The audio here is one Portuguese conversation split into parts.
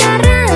charada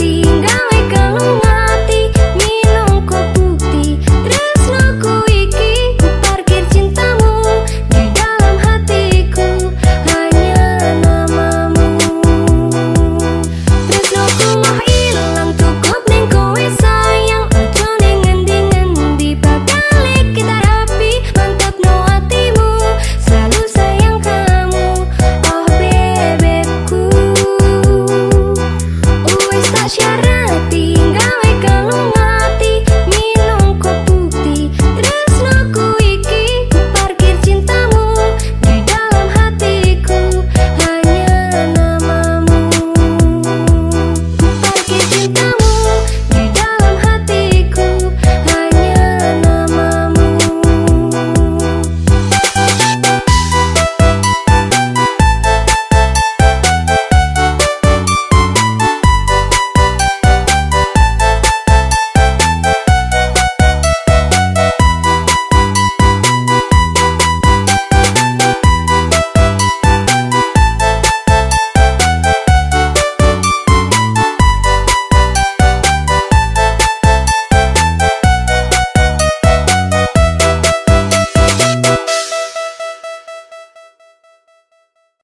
tinggal